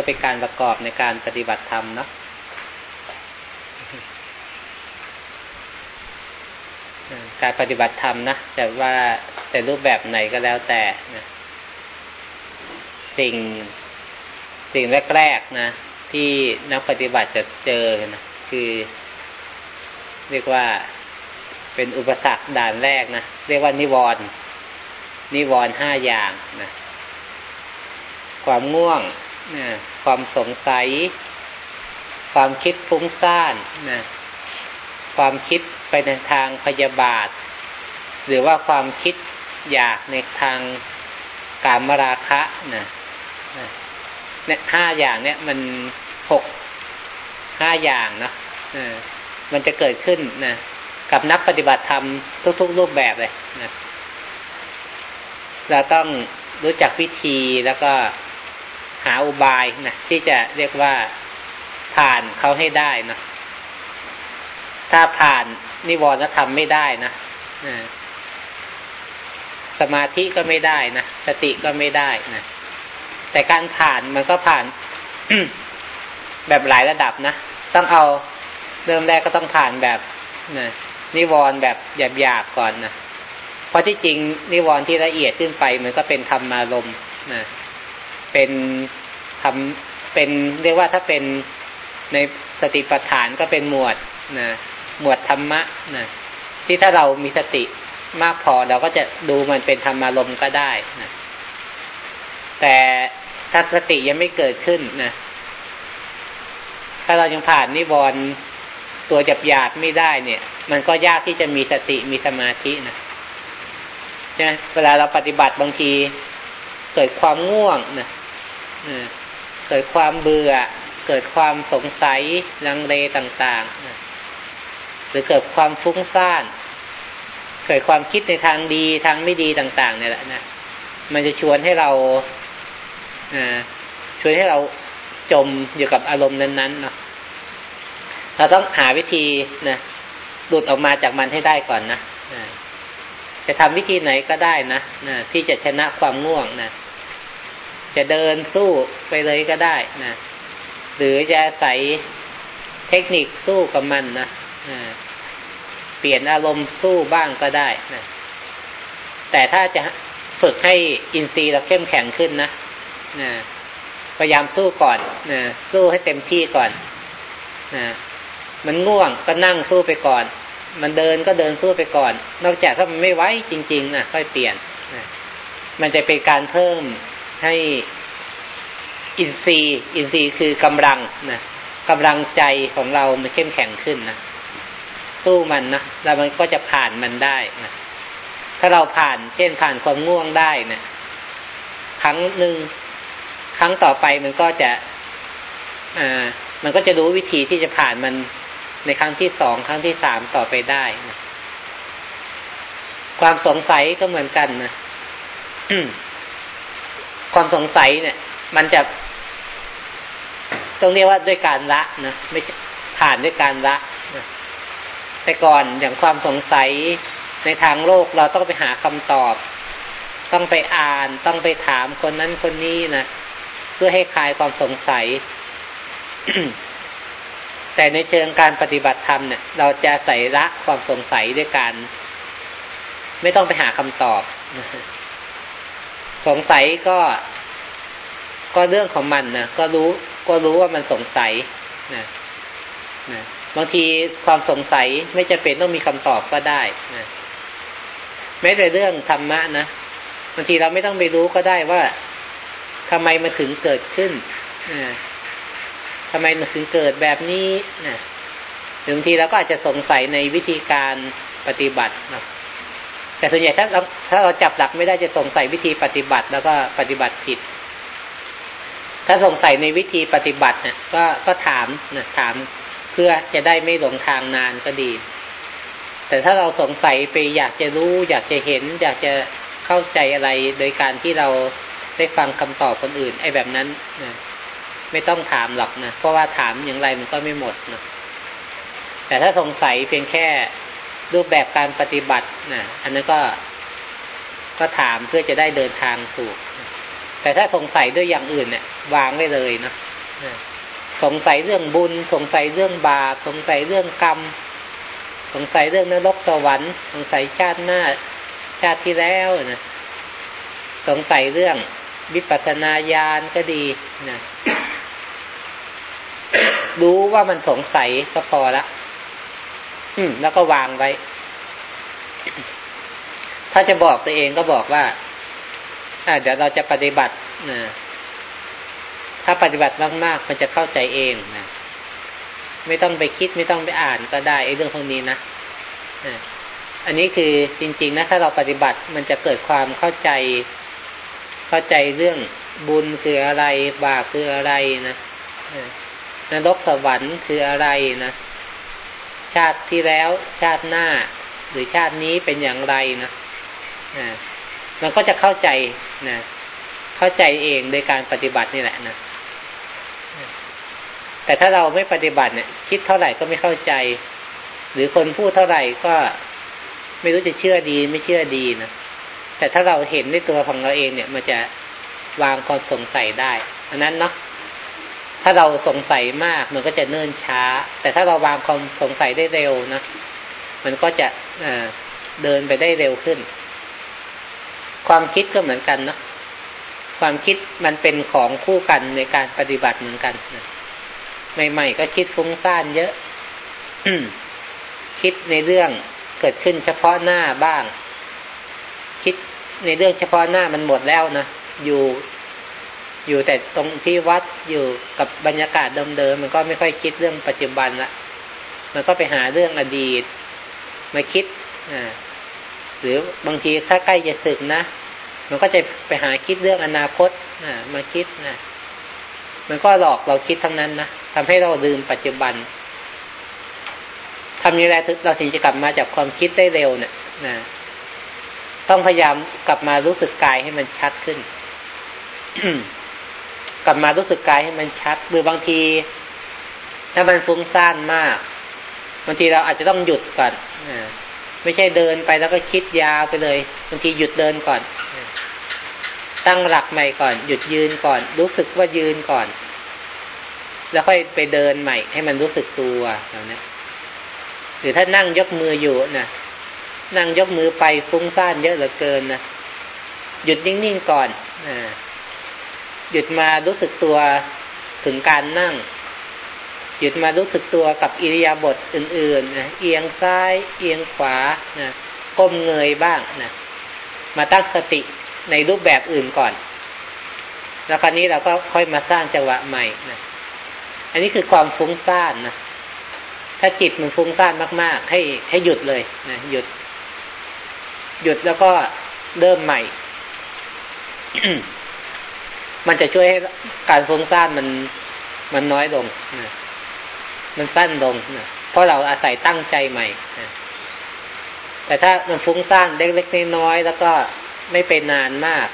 พื่อเป็นการประกอบในการปฏิบัติธรรมเนาะการปฏิบัติธรรมนะแต่ว่าแต่รูปแบบไหนก็แล้วแต่นะสิ่งสิ่งแรกๆนะ ที่นักปฏิบัติจะเจอนะคือ เรียกว่าเป็นอุปสรรคด่านแรกนะเรียกว่านิวรณ์นิวรณ์ห้าอย่างนะความง่วง ความสงสัย ความคิดฟุ้งซ่านนะความคิดไปในทางพยาบาท หรือว่าความคิดอยากในทางการมราคะนะเนี่ยห้าอย่างเนี่ยมันหกห้าอย่างนะมันจะเกิดขึ้นนะกับนักปฏิบัติธรรมทุก ๆ รูปแบบเลยนะเราต้องรู้จักวิธีแล้วก็ หาอุบายนะที่จะเรียกว่าผ่านเขาให้ได้นะถ้าผ่านนิวรณธรรมไม่ได้นะสมาธิก็ไม่ได้นะสติก็ไม่ได้นะแต่การผ่านมันก็ผ่านแบบหลายระดับนะต้องเอาเริ่มแรกก็ต้องผ่านแบบนะนิวรณ์แบบหยาบๆก่อนนะเพราะที่จริงนิวรณ์ที่ละเอียดขึ้นไปมันก็เป็นธรรมารมนะ เป็นทำเป็นเรียกว่าถ้าเป็นในสติปัฏฐานก็เป็นหมวดนะหมวดธรรมะนะที่ถ้าเรามีสติมากพอเราก็จะดูมันเป็นธรรมารมก็ได้นะแต่ถ้าสติยังไม่เกิดขึ้นนะถ้าเรายังผ่านนิวรณ์ตัวจับหยาดไม่ได้เนี่ย มันก็ยากที่จะมีสติมีสมาธินะใช่เวลาเราปฏิบัติบางทีเกิดความง่วงนะ เกิดความเบื่อ เกิดความสงสัยลังเลต่างๆ หรือเกิดความฟุ้งซ่าน เกิดความคิดในทางดีทางไม่ดีต่าง ๆ เนี่ยแหละนะมันจะชวนให้เราชวนให้เราจมอยู่กับอารมณ์นั้นๆเนาะเราต้องหาวิธีนะหลุดออกมาจากมันให้ได้ก่อนนะจะทำวิธีไหนก็ได้นะนะที่จะชนะความง่วงนะ จะเดินสู้ไปเลยก็ได้นะหรือจะใส่เทคนิคสู้กับมันนะเปลี่ยนอารมณ์สู้บ้างก็ได้นะแต่ถ้าจะฝึกให้อินทรีย์เราเข้มแข็งขึ้นนะนะพยายามสู้ก่อนนะสู้ให้เต็มที่ก่อนนะมันง่วงก็นั่งสู้ไปก่อน มันเดินก็เดินสู้ไปก่อน นอกจากถ้ามันไม่ไหวจริง ๆนะค่อยเปลี่ยนนะมันจะเป็นการเพิ่ม ให้อินทรีย์อินทรีย์คือกำลังนะกำลังใจของเรามันเข้มแข็งขึ้นนะสู้มันนะแล้วมันก็จะผ่านมันได้นะถ้าเราผ่าน เช่นผ่านความง่วงได้นะครั้งหนึ่งครั้งต่อไปมันก็จะอ่ามันก็จะรู้วิธีที่จะผ่านมันในครั้งที่สองครั้งที่สามต่อไปได้นะความสงสัยก็เหมือนกันนะ ความสงสัยเนี่ย มันจะต้องเรียกว่าด้วยการละนะไม่ผ่านด้วยการละนะแต่ก่อนอย่างความสงสัยในทางโลกเราต้องไปหาคำตอบ ต้องไปอ่านต้องไปถามคนนั้นคนนี้นะเพื่อให้คลายความสงสัย แต่ในเชิงการปฏิบัติธรรมเนี่ย เราจะใส่ละความสงสัยด้วยการ ไม่ต้องไปหาคำตอบ สงสัยก็ ก็เรื่องของมันนะก็รู้ ก็รู้ว่ามันสงสัยนะนะบางทีความสงสัยไม่จะเป็นต้องมีคำตอบก็ได้นะแม้แต่เรื่องธรรมะนะบางทีเราไม่ต้องไปรู้ก็ได้ว่าทำไมมันถึงเกิดขึ้นทำไมมันถึงเกิดแบบนี้นะบางทีเราก็อาจจะสงสัยในวิธีการปฏิบัตินะ แต่ส่วนใหญ่ถ้าเราถ้าเราจับหลักไม่ได้จะสงสัยวิธีปฏิบัติแล้วก็ปฏิบัติผิด ถ้าสงสัยในวิธีปฏิบัติเนี่ยก็ก็ถามนะถามเพื่อจะได้ไม่หลงทางนานก็ดี แต่ถ้าเราสงสัยไปอยากจะรู้ อยากจะเห็น อยากจะเข้าใจอะไรโดยการที่เราได้ฟังคำตอบคนอื่น ไอ้แบบนั้นนะไม่ต้องถามหรอกนะเพราะว่าถามอย่างไรมันก็ไม่หมดนะแต่ถ้าสงสัยเพียงแค่ รูปแบบการปฏิบัตินะอันนั้นก็ก็ถามเพื่อจะได้เดินทางสู่ แต่ถ้าสงสัยด้วยอย่างอื่นเนี่ยวางไว้เลยนะสงสัยเรื่องบุญ สงสัยเรื่องบาป สงสัยเรื่องกรรม สงสัยเรื่องนรกสวรรค์ สงสัยชาติหน้าชาติที่แล้วนะสงสัยเรื่องวิปัสสนาญาณก็ดีนะรู้ว่ามันสงสัยก็พอละ อืม แล้วก็วางไว้ ถ้าจะบอกตัวเองก็บอกว่าอ่าเดี๋ยวเราจะปฏิบัตินะถ้าปฏิบัติมากๆมันจะเข้าใจเองนะไม่ต้องไปคิดไม่ต้องไปอ่านก็ได้ไอ้เรื่องพวกนี้นะอันนี้คือจริง ๆ นะ ถ้าเราปฏิบัติมันจะเกิดความเข้าใจ เข้าใจเรื่องบุญคืออะไร บาปคืออะไรนะนรกสวรรค์คืออะไรนะ ชาติที่แล้วชาติหน้า หรือชาตินี้เป็นอย่างไรนะมันก็จะเข้าใจนะเข้าใจเองโดยการปฏิบัตินี่แหละนะแต่ถ้าเราไม่ปฏิบัติเนี่ย คิดเท่าไหร่ก็ไม่เข้าใจ หรือคนพูดเท่าไหร่ก็ไม่รู้จะเชื่อดีไม่เชื่อดีนะแต่ถ้าเราเห็นในตัวของเราเองเนี่ย มันจะวางความสงสัยได้อันนั้นเนาะ ถ้าเราสงสัยมากมันก็จะเนิ่นช้า แต่ถ้าเราวางความสงสัยได้เร็วนะมันก็จะเดินไปได้เร็วขึ้น ความคิดก็เหมือนกันนะความคิดมันเป็นของคู่กันในการปฏิบัติเหมือนกันนะใหม่ๆก็คิดฟุ้งซ่านเยอะคิดในเรื่องเกิดขึ้นเฉพาะหน้าบ้าง คิดในเรื่องเฉพาะหน้ามันหมดแล้วนะอยู่ อยู่แต่ตรงที่วัดอยู่กับบรรยากาศเดิมๆมันก็ไม่ค่อยคิดเรื่องปัจจุบันละมันก็ไปหาเรื่องอดีต มาคิดอ่าหรือบางทีถ้าใกล้จะสึกนะมันก็จะไปหาคิดเรื่องอนาคตมาคิดนะมันก็หลอกเราคิดทั้งนั้นนะทำให้เราลืมปัจจุบันทำยังไงเราถึงจะกลับมาจากความคิดได้เร็วเนะี่ยนะต้องพยายามกลับมารู้สึกกายให้มันชัดขึ้น กลับมารู้สึกกายให้มันชัดหรือบางที ถ้ามันฟุ้งซ่านมากบางทีเราอาจจะต้องหยุดก่อนไม่ใช่เดินไปแล้วก็คิดยาวไปเลยบางทีหยุดเดินก่อน ตั้งหลักใหม่ก่อน หยุดยืนก่อน รู้สึกว่ายืนก่อน แล้วค่อยไปเดินใหม่ ให้มันรู้สึกตัวแบบนี้หรือถ้านั่งยกมืออยู่นะนั่งยกมือไปฟุ้งซ่านเยอะเหลือเกินนะหยุดนิ่งๆก่อนอ หยุดมารู้สึกตัวถึงการนั่ง หยุดมารู้สึกตัวกับอิริยาบถอื่นๆนะเอียงซ้าย เอียงขวานะก้มเงยบ้างนะมาตั้งสติในรูปแบบอื่นก่อน แล้วคราวนี้เราก็ค่อยมาสร้างจังหวะใหม่นะอันนี้คือความฟุ้งซ่านนะถ้าจิตมันฟุ้งซ่านมาก ๆ ให้ให้หยุดเลยนะหยุด หยุดแล้วก็เริ่มใหม่ มันจะช่วยให้การฟุ้งซ่านมันมันน้อยลงนะมันสั้นลงนะเพราะเราอาศัยตั้งใจใหม่นะแต่ถ้ามันฟุ้งซ่านเล็กๆน้อยๆแล้วก็ไม่เป็นนานมาก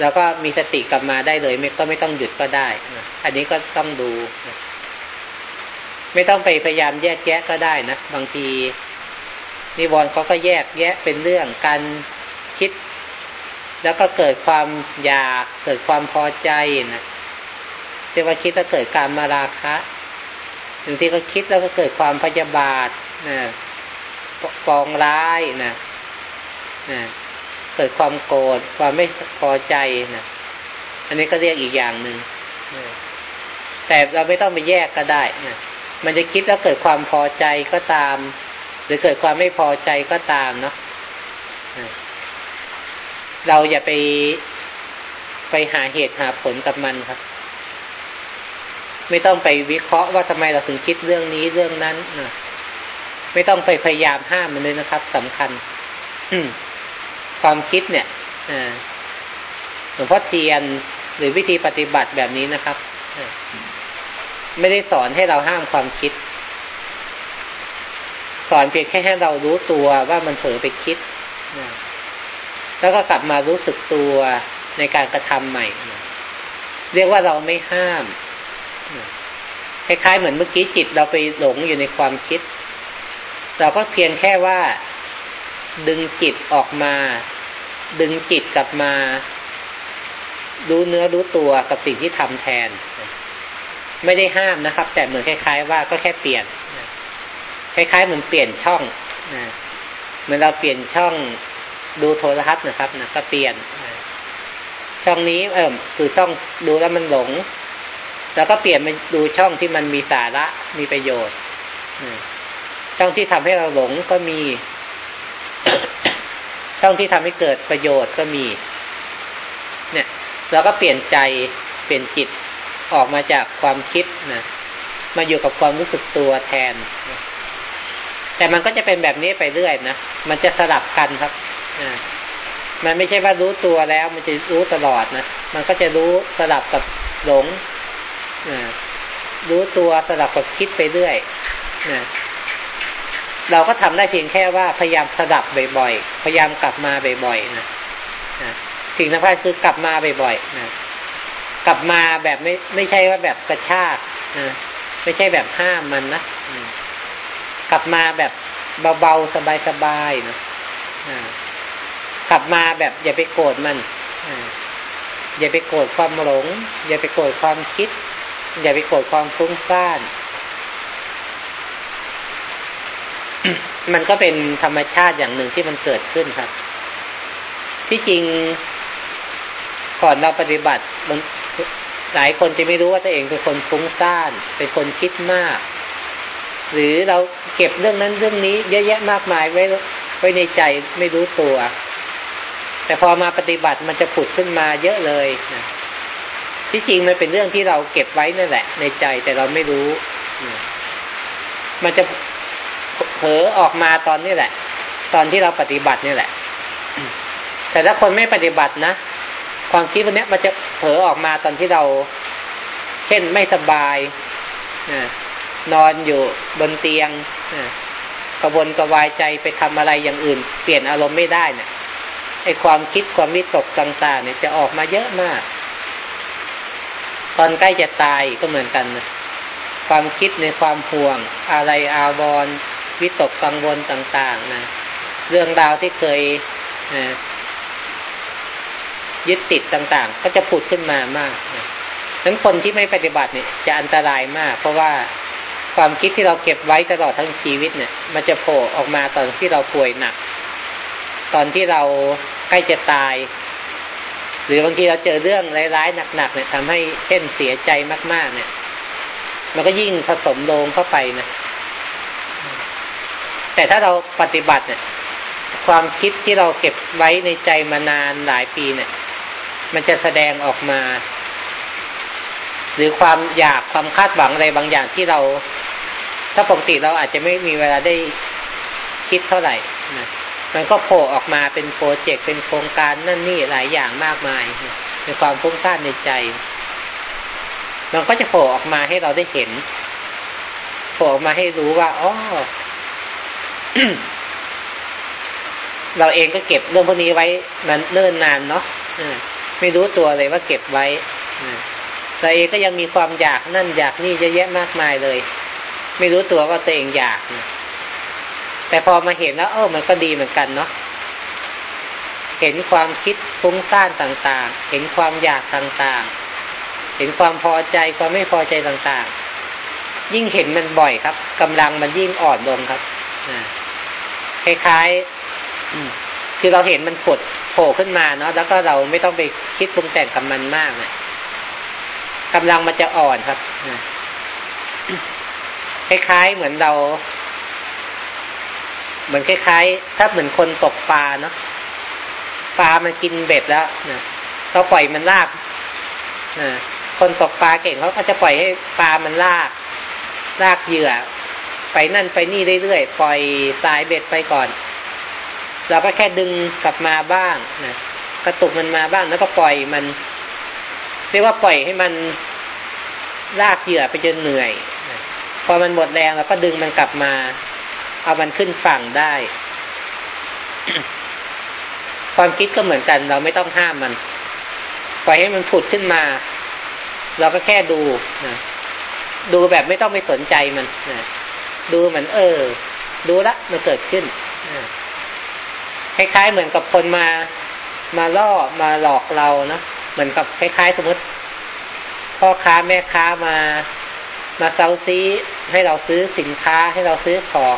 แล้วก็มีสติกลับมาได้เลยไม่ก็ไม่ต้องหยุดก็ได้นะอันนี้ก็ต้องดูนะไม่ต้องไปพยายามแยกแยะก็ได้นะบางทีนิวรณ์เขาก็แยกแยะเป็นเรื่องการคิด แล้วก็เกิดความอยากเกิดความพอใจนะเรียกว่าคิดแล้วเกิดการมาราคะบางทีก็คิดแล้วก็เกิดความพยาบาทนะปองร้ายนะนะเกิดความโกรธความไม่พอใจนะอันนี้ก็เรียกอีกอย่างหนึ่งแต่เราไม่ต้องไปแยกก็ได้นะมันจะคิดแล้วเกิดความพอใจก็ตาม หรือเกิดความไม่พอใจก็ตามเนาะ เราอย่าไปไปหาเหตุหาผลกับมันครับ ไม่ต้องไปวิเคราะห์ว่าทำไมเราถึงคิดเรื่องนี้เรื่องนั้นนะไม่ต้องไปพยายามห้ามมันเลยนะครับสำคัญ อืความคิดเนี่ยหลวงพ่อเทียนหรือวิธีปฏิบัติแบบนี้นะครับไม่ได้สอนให้เราห้ามความคิด สอนเพียงแค่ให้เรารู้ตัวว่ามันเผลอไปคิด แล้วก็กลับมารู้สึกตัวในการกระทำใหม่ เรียกว่าเราไม่ห้าม คล้ายๆเหมือนเมื่อกี้จิตเราไปหลงอยู่ในความคิด เราก็เพียงแค่ว่าดึงจิตออกมา ดึงจิตกลับมารู้เนื้อรู้ตัวกับสิ่งที่ทำแทน ไม่ได้ห้ามนะครับ แต่เหมือนคล้าย ๆ ว่าก็แค่เปลี่ยน คล้ายๆเหมือนเปลี่ยนช่องนะเหมือนเราเปลี่ยนช่อง ดูโทรทัศน์นะครับนะก็เปลี่ยนช่องนี้เออคือช่องดูแล้วมันหลง แล้วก็เปลี่ยนมาดูช่องที่มันมีสาระมีประโยชน์ช่องที่ทำให้เราหลงก็มี ช่องที่ทำให้เกิดประโยชน์ก็มี เนี่ยเราก็เปลี่ยนใจเปลี่ยนจิตออกมาจากความคิดนะมาอยู่กับความรู้สึกตัวแทน แต่มันก็จะเป็นแบบนี้ไปเรื่อยนะมันจะสลับกันครับ มันไม่ใช่ว่ารู้ตัวแล้ว มันจะรู้ตลอดนะ มันก็จะรู้สลับกับหลงรู้ตัวสลับกับคิดไปเรื่อยเราก็ทำได้เพียงแค่ว่าพยายามสลับบ่อยๆ พยายามกลับมาบ่อยๆนะสิ่งสำคัญคือกลับมาบ่อยๆนะกลับมาแบบไม่ไม่ใช่ว่าแบบกระชากนะไม่ใช่แบบห้ามมันนะกลับมาแบบเบาๆสบายๆนะ กลับมาแบบอย่าไปโกรธมันอย่าไปโกรธความหลง อย่าไปโกรธความคิด อย่าไปโกรธความฟุ้งซ่านมันก็เป็นธรรมชาติอย่างหนึ่งที่มันเกิดขึ้นครับ ที่จริงก่อนเราปฏิบัติหลายคนจะไม่รู้ว่าตัวเองเป็นคนฟุ้งซ่านเป็นคนคิดมาก หรือเราเก็บเรื่องนั้นเรื่องนี้ เยอะแยะมากมายไว้ไว้ในใจไม่รู้ตัว แต่พอมาปฏิบัติมันจะผุดขึ้นมาเยอะเลยนะที่จริงมันเป็นเรื่องที่เราเก็บไว้นั่นแหละ ในใจแต่เราไม่รู้ มันจะเผลอออกมาตอนนี้แหละ ตอนที่เราปฏิบัตินี่แหละ แต่ถ้าคนไม่ปฏิบัตินะความคิดวันนี้มันจะเผลอออกมาตอนที่เรา เช่นไม่สบายนอนอยู่บนเตียงกระวนกระวายใจไปทำอะไรอย่างอื่น เปลี่ยนอารมณ์ไม่ได้เนี่ย ไอความคิดความวิตกต่างๆเนี่ยจะออกมาเยอะมาก ตอนใกล้จะตายก็เหมือนกันนะความคิดในความห่วง อะไรอาวรวิตกกังวลต่าง ๆนะเรื่องราวที่เคยยึดติดต่าง ๆ ก็จะผุดขึ้นมามากนะนั้นคนที่ไม่ปฏิบัติเนี่ยจะอันตรายมาก เพราะว่าความคิดที่เราเก็บไว้ตลอดทั้งชีวิตเนี่ย มันจะโผล่ออกมาตอนที่เราป่วยหนัก ตอนที่เราใกล้จะตาย หรือบางทีเราเจอเรื่องร้ายๆหนักๆเนี่ยทำให้เช่นเสียใจมาก ๆ เนี่ย มันก็ยิ่งผสมลงเข้าไปนะแต่ถ้าเราปฏิบัติเนี่ย ความคิดที่เราเก็บไว้ในใจมานานหลายปีเนี่ย มันจะแสดงออกมา หรือความอยากความคาดหวังอะไรบางอย่างที่เรา ถ้าปกติเราอาจจะไม่มีเวลาได้คิดเท่าไหร่นะ มันก็โผล่ออกมาเป็นโปรเจกต์เป็นโครงการนั่นนี่หลายอย่างมากมายในความฟุ้งซ่านในใจ มันก็จะโผล่ออกมาให้เราได้เห็นโผล่ออกมาให้รู้ว่าอ๋อเราเองก็เก็บเรื่องพวกนี้ไว้มันเนิ่นนานเนาะไม่รู้ตัวเลยว่าเก็บไว้เราเองก็ยังมีความอยากนั่นอยากนี่เยอะแยะมากมายเลย ไม่รู้ตัวว่าตัวเองอยาก แต่พอมาเห็นแล้ว เออมันก็ดีเหมือนกันเนาะเห็นความคิดฟุ้งซ่านต่างๆ เห็นความอยากต่างๆ เห็นความพอใจความไม่พอใจต่างๆ ยิ่งเห็นมันบ่อยครับกำลังมันยิ่งอ่อนลงครับคล้ายๆคือเราเห็นมันผดโผล่ขึ้นมาเนาะแล้วก็เราไม่ต้องไปคิดปรุงแต่งกับมันมากนี่ยกำลังมันจะอ่อนครับคล้ายๆเหมือนเรา เหมือนคล้ายๆ ถ้าเหมือนคนตกปลาเนาะปลามันกินเบ็ดแล้วนะเราปล่อยมันลากคนตกปลาเก่งเขาก็จะปล่อยให้ปลามันลาก ลากเหยื่อ ไปนั่นไปนี่เรื่อยๆปล่อยสายเบ็ดไปก่อนเราก็แค่ดึงกลับมาบ้างนะกระตุกมันมาบ้างแล้วก็ปล่อยมัน เรียกว่าปล่อยให้มันลากเหยื่อไปจนเหนื่อยพอมันหมดแรงเราก็ดึงมันกลับมา เอามันขึ้นฝั่งได้ ความคิดก็เหมือนกัน เราไม่ต้องห้ามมัน ปล่อยให้มันผุดขึ้นมา เราก็แค่ดูนะดูแบบไม่ต้องไปสนใจมันนะดูเหมือนเออ ดูละมันเกิดขึ้นคล้ายๆเหมือนกับคนมา มาล่อมาหลอกเรานะเหมือนกับคล้ายๆ สมมติ พ่อค้าแม่ค้ามา มาเซาซีให้เราซื้อสินค้าให้เราซื้อของ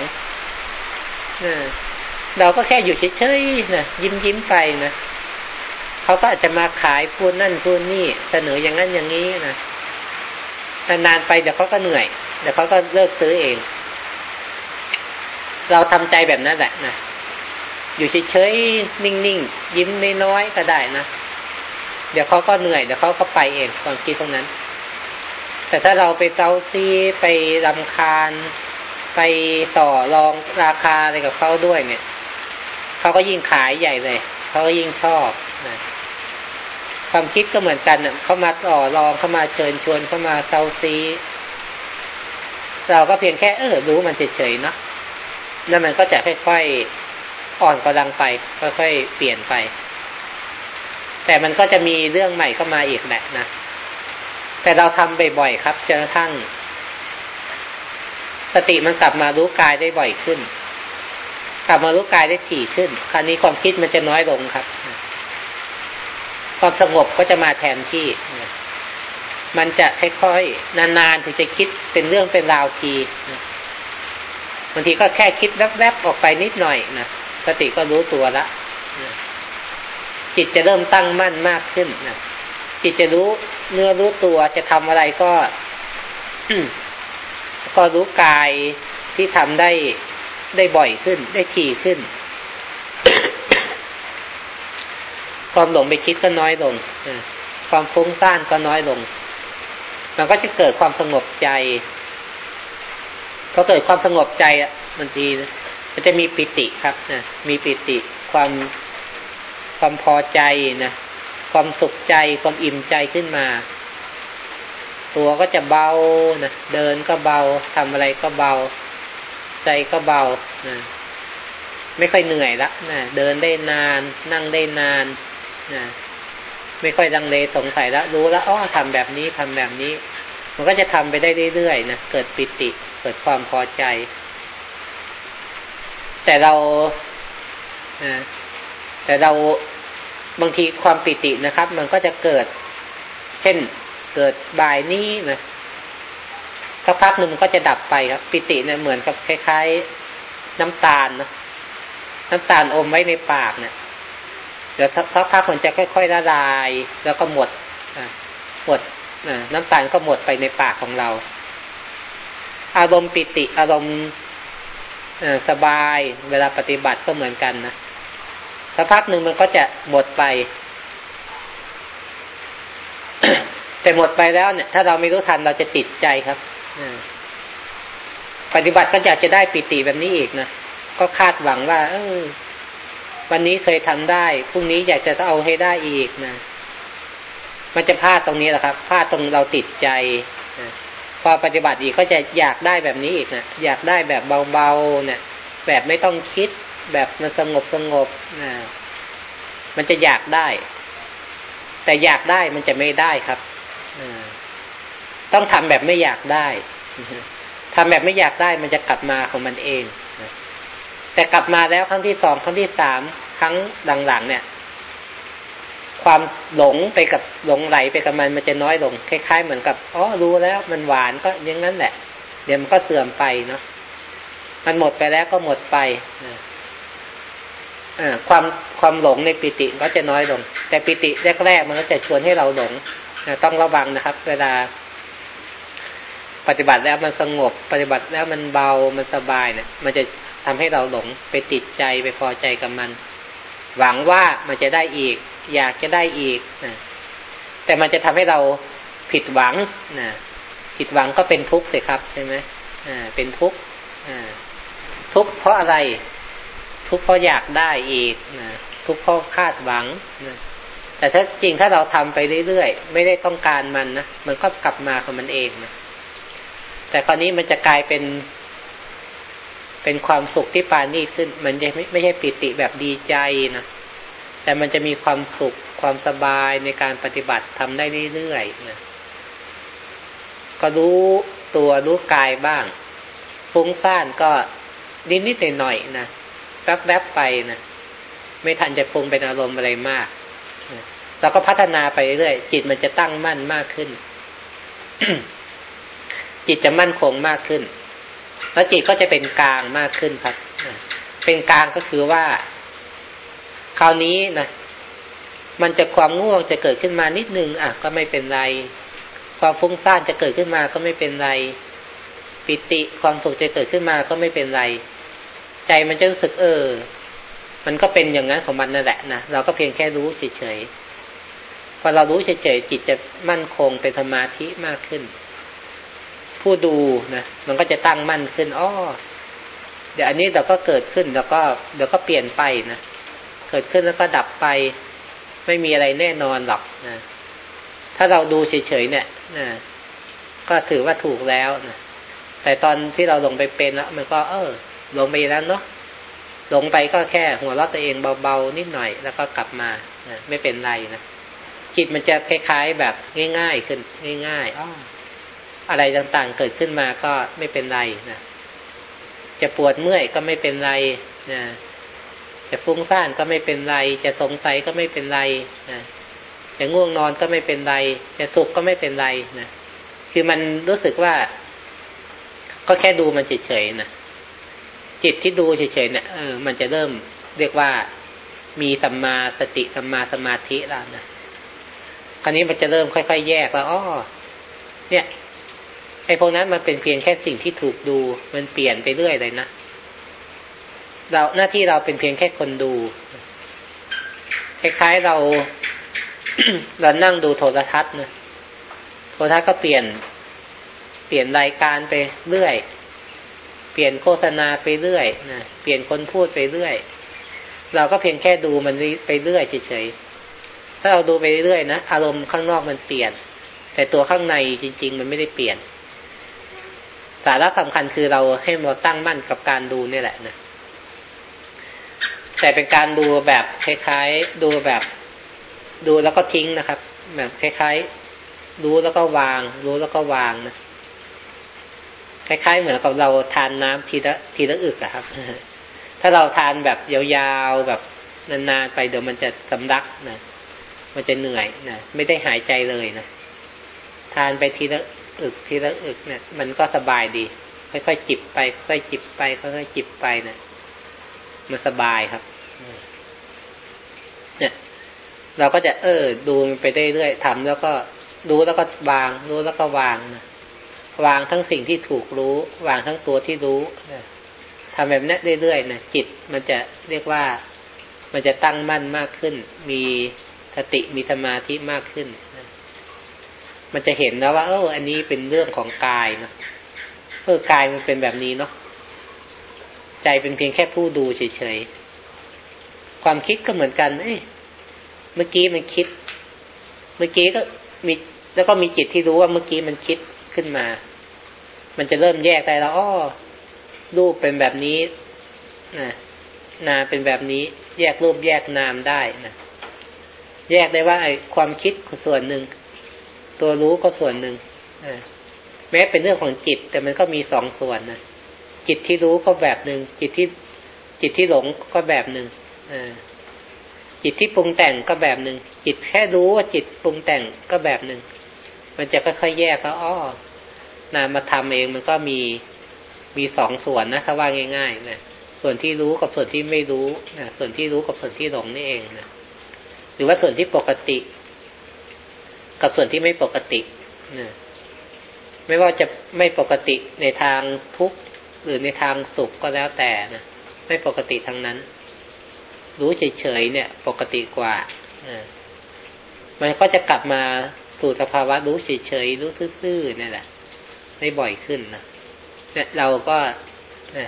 เราก็แค่อยู่เฉยๆนะยิ้มยิ้มไปนะเขาก็อาจจะมาขายพูดนั่นพูดนี่เสนออย่างนั้นอย่างนี้นะนานๆไปเดี๋ยวเขาก็เหนื่อย เดี๋ยวเขาก็เลิกซื้อเอง เราทำใจแบบนั้นแหละนะอยู่เฉยๆนิ่งๆยิ้มน้อยๆก็ได้นะเดี๋ยวเขาก็เหนื่อยเดี๋ยวเขาก็ไปเองความคิดตรงนั้น แต่ถ้าเราไปเตาซีไปรำคาญ ไปต่อรองราคาอะไรกับเขาด้วยเนี่ยเขาก็ยิ่งขายใหญ่เลยเขาก็ยิ่งชอบนะความคิดก็เหมือนกันเนี่ยเขามาต่อรองเขามาเชิญชวนเขามาเซาซี เราก็เพียงแค่ เออรู้มันเฉยๆเนาะแล้วมันก็จะค่อยๆอ่อนกำลังไป ค่อยๆเปลี่ยนไป แต่มันก็จะมีเรื่องใหม่เข้ามาอีกแหละนะแต่เราทำบ่อยๆครับจนกระทั่ง สติมันกลับมารู้กายได้บ่อยขึ้น กลับมารู้กายได้ถี่ขึ้น คราวนี้ความคิดมันจะน้อยลงครับ ความสงบก็จะมาแทนที่ มันจะค่อยๆนานๆถึงจะคิดเป็นเรื่องเป็นราวทีบางทีก็แค่คิดแวบๆออกไปนิดหน่อยนะสติก็รู้ตัวละจิตจะเริ่มตั้งมั่นมากขึ้นนะจิตจะรู้เนื้อรู้ตัวจะทำอะไรก็ ก็รู้กายที่ทำได้ได้บ่อยขึ้น ได้ถี่ขึ้น ความหลงไปคิดก็น้อยลงความฟุ้งซ่านก็น้อยลง มันก็จะเกิดความสงบใจพอเกิดความสงบใจอะบางทีมันจะมีปิติครับนะมีปิติความความพอใจนะความสุขใจความอิ่มใจขึ้นมา ตัวก็จะเบานะเดินก็เบาทำอะไรก็เบา ใจก็เบานะไม่ค่อยเหนื่อยละนะเดินได้นาน นั่งได้นานนะไม่ค่อยดังเลสงสัยแล้วรู้แล้วอ๋อทำแบบนี้ทำแบบนี้ มันก็จะทำไปได้เรื่อยๆนะเกิดปิติ เกิดความพอใจ แต่เราแต่เราบางทีความปิตินะครับ มันก็จะเกิด เช่น เกิดบ่ายนี้นะสักพักหนึ่งมันก็จะดับไปครับ ปิติเนี่ยเหมือนกับคล้ายๆน้ำตาลนะน้ำตาลอมไว้ในปากเนี่ยเดี๋ยวสักพักมันจะค่อยๆละลาย แล้วก็หมดหมดน้ำตาลก็หมดไปในปากของเรา อารมณ์ปิติอารมณ์สบาย เวลาปฏิบัติก็เหมือนกันนะสักพักหนึ่งมันก็จะหมดไป แต่หมดไปแล้วเนี่ย ถ้าเราไม่รู้ทันเราจะติดใจครับปฏิบัติก็อยากจะได้ปิติแบบนี้อีกนะก็คาดหวังว่า เออ วันนี้เคยทำได้พรุ่งนี้อยากจะเอาให้ได้อีกนะมันจะพลาดตรงนี้แหละครับพลาดตรงเราติดใจนะพอปฏิบัติอีกก็จะอยากได้แบบนี้อีกนะอยากได้แบบเบาๆเนี่ย แบบไม่ต้องคิด แบบมันสงบสงบนะมันจะอยากได้ แต่อยากได้มันจะไม่ได้ครับ ต้องทำแบบไม่อยากได้ทำแบบไม่อยากได้มันจะกลับมาของมันเองแต่กลับมาแล้วครั้งที่สองครั้งที่สามครั้งหลังๆเนี่ย ความหลงไปกับหลงไหลไปกับมันมันจะน้อยลงคล้ายๆเหมือนกับอ๋อรู้แล้วมันหวานก็อย่างนั้นแหละ เดี๋ยวมันก็เสื่อมไปเนาะมันหมดไปแล้วก็หมดไปอความความหลงในปิติก็จะน้อยลง แต่ปิติแรกๆมันก็จะชวนให้เราหลง ต้องระวังนะครับ เวลา ปฏิบัติแล้วมันสงบ ปฏิบัติแล้วมันเบามันสบายเนี่ย มันจะทำให้เราหลงไปติดใจไปพอใจกับมัน หวังว่ามันจะได้อีก อยากจะได้อีกนะแต่มันจะทำให้เราผิดหวังนะผิดหวังก็เป็นทุกข์สิครับใช่ไหมอ่าเป็นทุกข์อ่าทุกข์เพราะอะไร ทุกข์เพราะอยากได้อีกนะทุกข์เพราะคาดหวังนะ แต่ถ้าจริงถ้าเราทำไปเรื่อยๆ ไม่ได้ต้องการมันนะมันก็กลับมาของมันเองนะแต่คราวนี้มันจะกลายเป็น เป็นความสุขที่ปานีขึ้น มันจะไม่ไม่ใช่ปิติแบบดีใจนะแต่มันจะมีความสุขความสบายในการปฏิบัติทำได้เรื่อยๆนะก็รู้ตัวรู้กายบ้าง ฟุ้งซ่านก็นิดๆหน่อยๆนะแวบๆไปนะไม่ทันจะปรุงเป็นอารมณ์อะไรมาก เราก็พัฒนาไปเรื่อยจิตมันจะตั้งมั่นมากขึ้น จิตจะมั่นคงมากขึ้น แล้วจิตก็จะเป็นกลางมากขึ้นครับเป็นกลางก็คือว่า คราวนี้นะมันจะความง่วงจะเกิดขึ้นมานิดนึงอะก็ไม่เป็นไร ความฟุ้งซ่านจะเกิดขึ้นมาก็ไม่เป็นไร ปิติความสุขจะเกิดขึ้นมาก็ไม่เป็นไร ใจมันจะรู้สึกเออ มันก็เป็นอย่างนั้นของมันนั่นแหละนะเราก็เพียงแค่รู้เฉยๆ พอเรารู้เฉยๆจิตจะมั่นคงเป็นสมาธิมากขึ้น ผู้ดูนะมันก็จะตั้งมั่นขึ้นอ้อเดี๋ยวอันนี้เราก็เกิดขึ้นแล้วก็เดี๋ยวก็เปลี่ยนไปนะเกิดขึ้นแล้วก็ดับไป ไม่มีอะไรแน่นอนหรอกนะถ้าเราดูเฉยๆเนี่ยนะก็ถือว่าถูกแล้วนะแต่ตอนที่เราลงไปเป็นแล้วมันก็ เออ ลงไปแล้วเนาะลงไปก็แค่หัวเราะตัวเองเบาๆนิดหน่อย แล้วก็กลับมานะไม่เป็นไรนะ จิตมันจะคล้ายๆแบบง่าย ๆ ขึ้นง่ายๆอ้ออะไรต่างๆ เกิดขึ้นมาก็ไม่เป็นไรนะจะปวดเมื่อยก็ไม่เป็นไรนะจะฟุ้งซ่านก็ไม่เป็นไร จะสงสัยก็ไม่เป็นไรนะจะง่วงนอนก็ไม่เป็นไร จะสุขก็ไม่เป็นไรนะคือมันรู้สึกว่า ก็แค่ดูมันเฉยๆนะจิตที่ดูเฉยๆเนี่ยเออมันจะเริ่มเรียกว่ามีสัมมาสติสัมมาสมาธิแล้วนะ คราวนี้มันจะเริ่มค่อยๆ แยกแล้วอ๋อเนี่ยไอ้พวกนั้นมันเป็นเพียงแค่สิ่งที่ถูกดูมันเปลี่ยนไปเรื่อยเลยนะเราหน้าที่เราเป็นเพียงแค่คนดูคล้ายๆเราเรานั่งดูโทรทัศน์นะโทรทัศน์ก็เปลี่ยน เปลี่ยนรายการไปเรื่อย เปลี่ยนโฆษณาไปเรื่อยนะเปลี่ยนคนพูดไปเรื่อย เราก็เพียงแค่ดูมันไปเรื่อยเฉยๆ ถ้าเราดูไปเรื่อยๆนะอารมณ์ข้างนอกมันเปลี่ยน แต่ตัวข้างในจริง ๆ มันไม่ได้เปลี่ยน สาระสำคัญคือเราให้เราตั้งมั่นกับการดูนี่แหละนะแต่เป็นการดูแบบคล้ายๆ ดูแบบดูแล้วก็ทิ้งนะครับ แบบคล้ายๆ รู้แล้วก็วาง รู้แล้วก็วางนะคล้ายๆ เหมือนกับเราทานน้ำทีละทีละอึกอะครับ ถ้าเราทานแบบยาวๆแบบนานๆไปเดี๋ยวมันจะสำลักนะ มันจะเหนื่อยนะไม่ได้หายใจเลยนะทานไปทีละอึกทีละอึกเนี่ย มันก็สบายดี ค่อยๆจิบไปค่อยๆจิบไปค่อยๆจิบไปนะมันสบายครับเนี่ยเราก็จะเออ ดูมันไปเรื่อยๆทำแล้วก็รู้แล้วก็วาง รู้แล้วก็วางนะวางทั้งสิ่งที่ถูกรู้ วางทั้งตัวที่รู้นะทำแบบนี้เรื่อยๆนะจิตมันจะเรียกว่ามันจะตั้งมั่นมากขึ้น มี สติมีสมาธิมากขึ้น มันจะเห็นแล้วว่า เอออันนี้เป็นเรื่องของกายเนาะเออกายมันเป็นแบบนี้เนาะใจเป็นเพียงแค่ผู้ดูเฉยๆความคิดก็เหมือนกัน เอ้ยเมื่อกี้มันคิด เมื่อกี้ก็มีแล้วก็มีจิตที่รู้ว่าเมื่อกี้มันคิดขึ้นมา มันจะเริ่มแยกได้แล้วอ้อรูปเป็นแบบนี้นะนามเป็นแบบนี้ แยกรูปแยกนามได้นะ แยกได้ว่าไอ้ความคิดส่วนหนึ่ง ตัวรู้ก็ส่วนหนึ่งแม้เป็นเรื่องของจิต แต่มันก็มีสองส่วนนะจิตที่รู้ก็แบบหนึ่งจิตที่จิตที่หลงก็แบบหนึ่งจิตที่ปรุงแต่งก็แบบหนึ่งจิตแค่รู้ว่าจิตปรุงแต่งก็แบบหนึ่งมันจะค่อยๆแยกแล้วอ้อนามธรรมเองมันก็มีมีสองส่วนนะถ้าว่าง่ายๆนะส่วนที่รู้กับส่วนที่ไม่รู้นะส่วนที่รู้กับส่วนที่หลงนี่เองนะ หรือว่าส่วนที่ปกติ กับส่วนที่ไม่ปกตินะไม่ว่าจะไม่ปกติในทางทุกข์หรือในทางสุขก็แล้วแต่นะไม่ปกติทั้งนั้น รู้เฉยๆเนี่ย ปกติกว่ามันก็จะกลับมาสู่สภาวะรู้เฉยๆรู้ซื่อๆนี่แหละได้บ่อยขึ้นนะเนี่ยเราก็น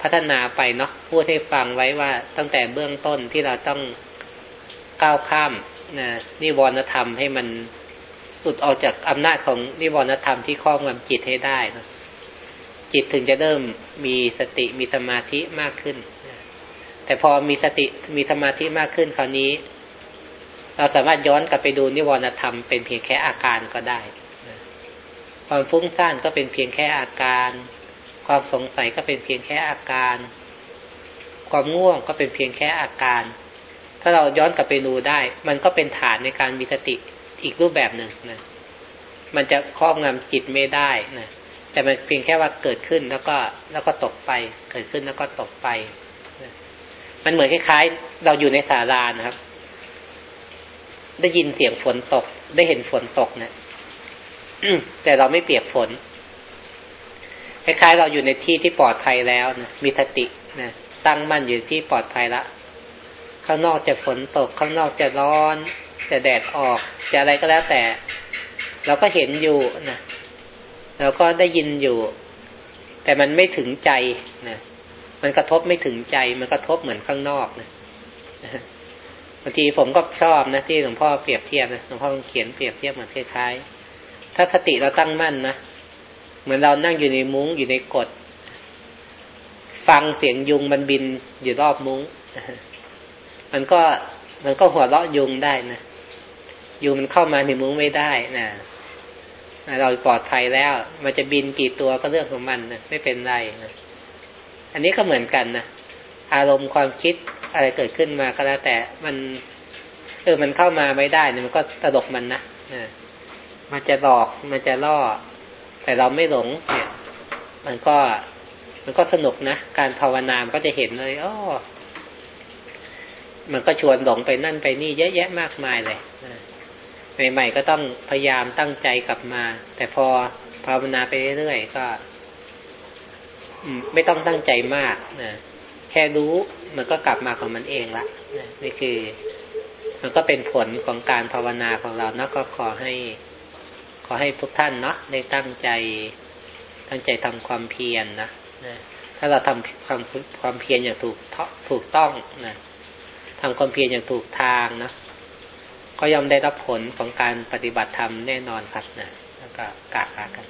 พัฒนาไปเนาะพูดให้ฟังไว้ว่าตั้งแต่เบื้องต้นที่เราต้อง ก้าวข้ามนะนิวรณธรรมให้มันหลุดออกจากอำนาจของนิวรณธรรมที่ครอบงำจิตให้ได้นะจิตถึงจะเริ่มมีสติมีสมาธิมากขึ้น แต่พอมีสติมีสมาธิมากขึ้นคราวนี้ เราสามารถย้อนกลับไปดูนิวรณธรรมเป็นเพียงแค่อาการก็ได้ ความฟุ้งซ่านก็เป็นเพียงแค่อาการ ความสงสัยก็เป็นเพียงแค่อาการ ความง่วงก็เป็นเพียงแค่อาการ ถ้าเราย้อนกลับไปดูได้ มันก็เป็นฐานในการมีสติอีกรูปแบบหนึ่งนะ มันจะครอบงำจิตไม่ได้นะแต่มันเพียงแค่ว่าเกิดขึ้นแล้วก็แล้วก็ตกไป เกิดขึ้นแล้วก็ตกไปมันเหมือนคล้ายๆ เราอยู่ในศาลานะครับ ได้ยินเสียงฝนตก ได้เห็นฝนตกเนะแต่เราไม่เปียกฝนคล้ายๆ เราอยู่ในที่ที่ปลอดภัยแล้วนะมีสตินะตั้งมั่นอยู่ที่ปลอดภัยละ ข้างนอกจะฝนตก ข้างนอกจะร้อน จะแดดออก จะอะไรก็แล้วแต่ เราก็เห็นอยู่นะเราก็ได้ยินอยู่ แต่มันไม่ถึงใจนะมันกระทบไม่ถึงใจ มันกระทบเหมือนข้างนอกนะบางทีผมก็ชอบนะที่หลวงพ่อเปรียบเทียบนะหลวงพ่อเขียนเปรียบเทียบเหมือนคล้ายๆถ้าสติเราตั้งมั่นนะเหมือนเรานั่งอยู่ในมุ้งอยู่ในกฎฟังเสียงยุงมันบินอยู่รอบมุ้ง มันก็มันก็หัวเราะยุงได้นะยุงมันเข้ามาในมุ้งไม่ได้นะเราปลอดภัยแล้ว มันจะบินกี่ตัวก็เรื่องของมันนะไม่เป็นไรนะอันนี้ก็เหมือนกันนะอารมณ์ความคิดอะไรเกิดขึ้นมาก็แล้วแต่มันเออมันเข้ามาไม่ได้เนี่ยมันก็ตลกมันนะมันจะหลอกมันจะล่อ แต่เราไม่หลงเนี่ย มันก็มันก็สนุกนะ การภาวนามก็จะเห็นเลยอ๋อ มันก็ชวนหลงไปนั่นไปนี่เยอะแยะมากมายเลยใหม่ๆก็ต้องพยายามตั้งใจกลับมา แต่พอภาวนาไปเรื่อยๆก็ไม่ต้องตั้งใจมากนะแค่รู้มันก็กลับมาของมันเองละนี่คือ มันก็เป็นผลของการภาวนาของเราเนาะก็ขอให้ ขอให้ทุกท่านเนาะได้ตั้งใจ ตั้งใจทำความเพียรนนะนะถ้าเราทำความความเพียรอย่างถูกถูกต้องนะ ทำความเพียรอย่างถูกทางนะก็ย่อมได้รับผลของการปฏิบัติธรรมแน่นอนครับนะแล้วก็กากากัน